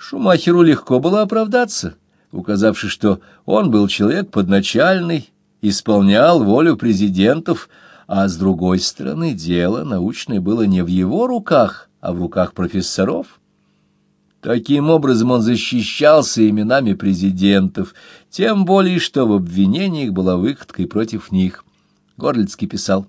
Шумахеру легко было оправдаться, указавши, что он был человек подначальный, исполнял волю президентов, а с другой стороны дело научное было не в его руках, а в руках профессоров. Таким образом он защищался именами президентов, тем более, что в обвинениях была выходка и против них. Горлицкий писал.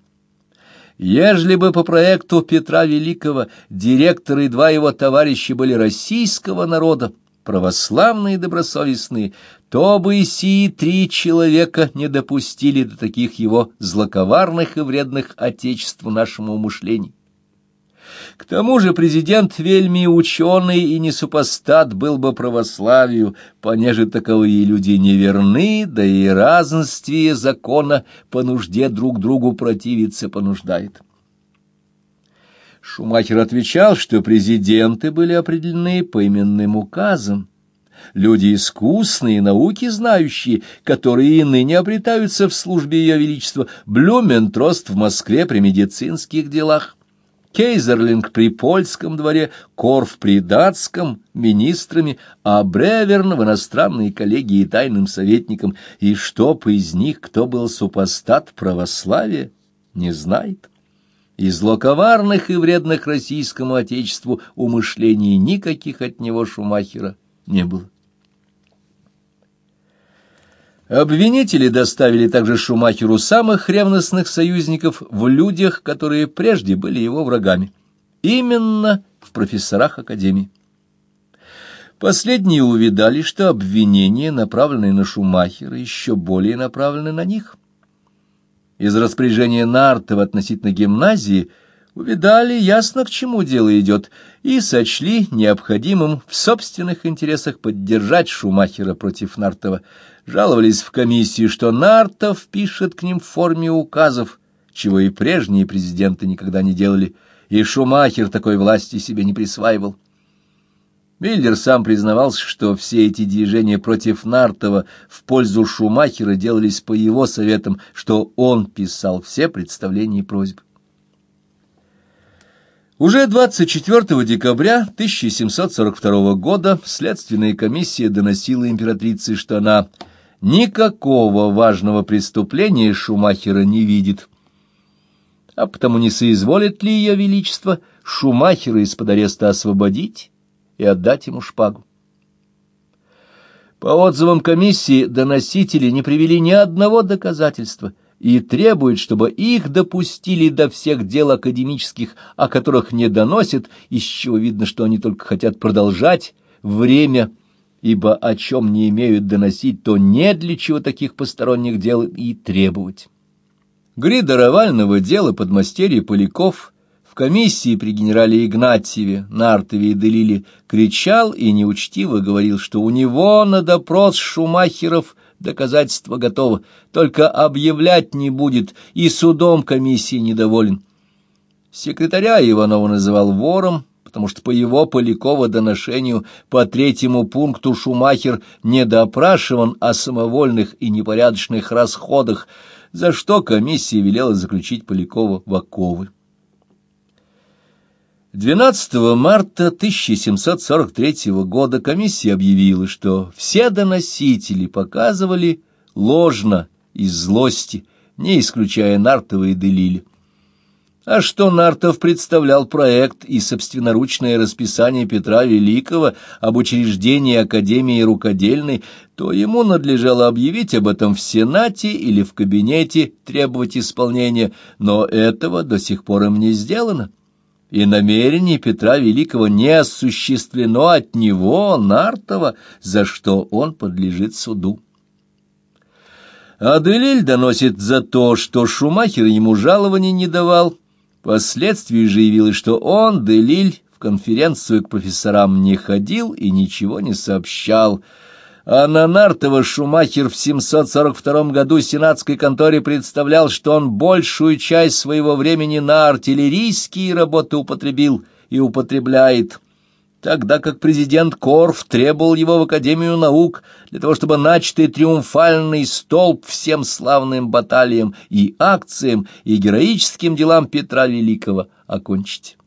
Ежели бы по проекту Петра Великого директор и два его товарища были российского народа, православные и добросовестные, то бы и сии три человека не допустили до таких его злоковарных и вредных отечеству нашему умышлению. К тому же президент вельми ученый и не супостат был бы православию, понеже таковые люди неверны, да и разнствие закона по нужде друг другу противиться понуждает. Шумахер отвечал, что президенты были определены по именным указам, люди искусные, науки знающие, которые и ныне обретаются в службе Ее Величества, Блюментрост в Москве при медицинских делах. Кейзерлинг при польском дворе, Корф при датском, министрами, а Бреверн в иностранной коллегии тайным советником, и чтоб из них кто был супостат православия, не знает. Из злоковарных и вредных российскому отечеству умышлений никаких от него Шумахера не было. Обвинители доставили также Шумахеру самых ревностных союзников в людях, которые прежде были его врагами. Именно в профессорах Академии. Последние увидали, что обвинения, направленные на Шумахера, еще более направлены на них. Из распоряжения Нартова относительно гимназии увидали ясно, к чему дело идет, и сочли необходимым в собственных интересах поддержать Шумахера против Нартова – жаловались в комиссии, что Нартов пишет к ним в форме указов, чего и прежние президенты никогда не делали, и Шумахер такой власти себе не присваивал. Миллер сам признавался, что все эти движения против Нартова в пользу Шумахера делались по его советам, что он писал все представления и просьбы. Уже 24 декабря 1742 года следственная комиссия доносила императрице, что она никакого важного преступления Шумахера не видит. А потому не соизволит ли ее величество Шумахера из-под ареста освободить и отдать ему шпагу? По отзывам комиссии доносители не привели ни одного доказательства и требуют, чтобы их допустили до всех дел академических, о которых не доносят, из чего видно, что они только хотят продолжать время ибо о чем не имеют доносить, то не для чего таких посторонних дел и требовать. Грида Равального дела подмастерье Поляков в комиссии при генерале Игнатьеве, Нартове и Делиле кричал и неучтиво говорил, что у него на допрос Шумахеров доказательство готово, только объявлять не будет, и судом комиссии недоволен. Секретаря Иванова называл вором, потому что по его Полякова доношению по третьему пункту Шумахер не допрашиван о самовольных и непорядочных расходах, за что комиссия велела заключить Полякова в оковы. 12 марта 1743 года комиссия объявила, что все доносители показывали ложно из злости, не исключая Нартова и Делиля. А что Нартов представлял проект и собственноручное расписание Петра Великого об учреждении Академии рукодельной, то ему надлежало объявить об этом в Сенате или в кабинете, требовать исполнения, но этого до сих пор им не сделано. И намерение Петра Великого не осуществлено от него, Нартова, за что он подлежит суду. Аделиль доносит за то, что Шумахер ему жалований не давал, Впоследствии же явилось, что он, Делиль, в конференцию к профессорам не ходил и ничего не сообщал, а на Нартова Шумахер в 742 году сенатской конторе представлял, что он большую часть своего времени на артиллерийские работы употребил и употребляет тогда как президент Корф требовал его в Академию наук для того, чтобы начатый триумфальный столб всем славным баталиям и акциям и героическим делам Петра Великого окончить.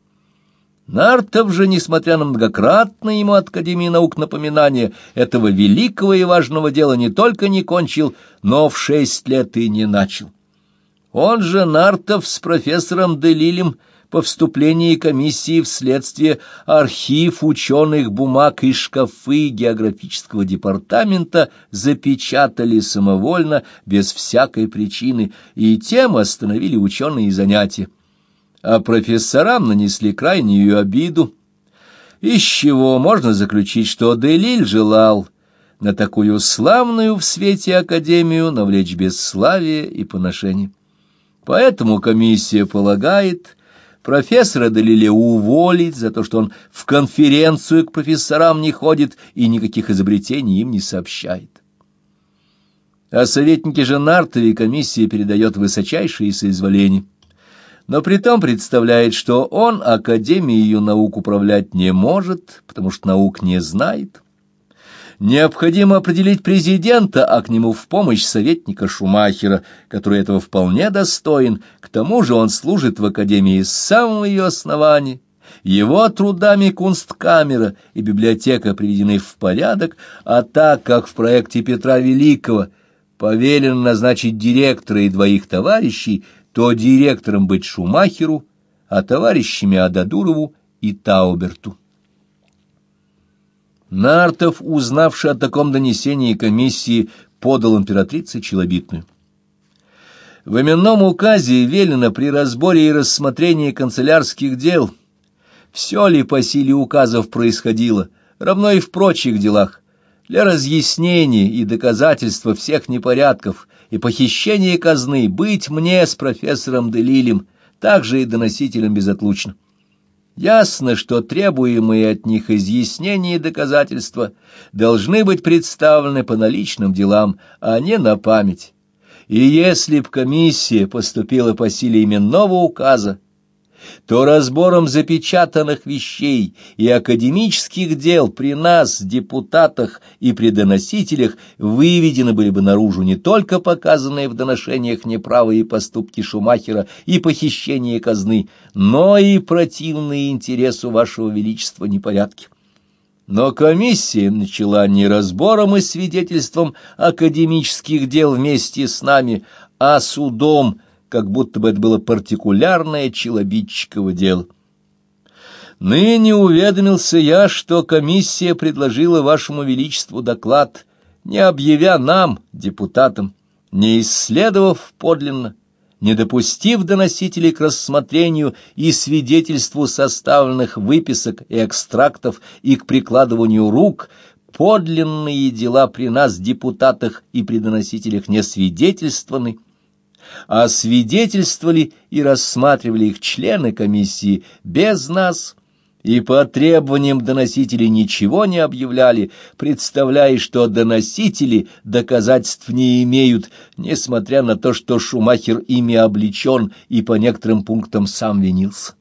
Нартов же, несмотря на многократное ему от Академии наук напоминание, этого великого и важного дела не только не кончил, но в шесть лет и не начал. Он же, Нартов, с профессором Делилем по вступлении комиссии в следствие архив ученых бумаг и шкафы географического департамента запечатали самовольно, без всякой причины, и тем остановили ученые занятия а профессорам нанесли крайнюю обиду, из чего можно заключить, что Делиль желал на такую славную в свете академию навлечь бесславие и поношение. Поэтому комиссия полагает профессора Делиля уволить за то, что он в конференцию к профессорам не ходит и никаких изобретений им не сообщает. А советники же Нартове комиссия передает высочайшие соизволения но притом представляет, что он Академию наук управлять не может, потому что наук не знает. Необходимо определить президента, а к нему в помощь советника Шумахера, который этого вполне достоин. К тому же он служит в Академии с самого ее основания. Его трудами кунсткамера и библиотека приведены в порядок, а так как в проекте Петра Великого повелено назначить директора и двоих товарищей, то директором быть Шумахеру, а товарищами Ададурову и Тауберту. Нартов, узнавший о таком донесении комиссии, подал императрице челобитную. В именном указе велено при разборе и рассмотрении канцелярских дел, все ли по силе указов происходило, равно и в прочих делах, для разъяснения и доказательства всех непорядков и похищения казны быть мне с профессором Делилем, также и доносителем безотлучно. Ясно, что требуемые от них изъяснения и доказательства должны быть представлены по наличным делам, а не на память. И если б комиссия поступила по силе именного указа, то разбором запечатанных вещей и академических дел при нас, депутатах и при доносителях, выведены были бы наружу не только показанные в доношениях неправые поступки Шумахера и похищение казны, но и противные интересу вашего величества непорядки. Но комиссия начала не разбором и свидетельством академических дел вместе с нами, а судом, как будто бы это было партикулярное челобитчиково дело. Ныне уведомился я, что комиссия предложила вашему величеству доклад, не объявя нам, депутатам, не исследовав подлинно, не допустив доносителей к рассмотрению и свидетельству составленных выписок и экстрактов и к прикладыванию рук, подлинные дела при нас, депутатах и при доносителях, не свидетельствованы, а свидетельствовали и рассматривали их члены комиссии без нас, и по требованиям доносителей ничего не объявляли, представляя, что доносители доказательств не имеют, несмотря на то, что Шумахер ими обличен и по некоторым пунктам сам винился.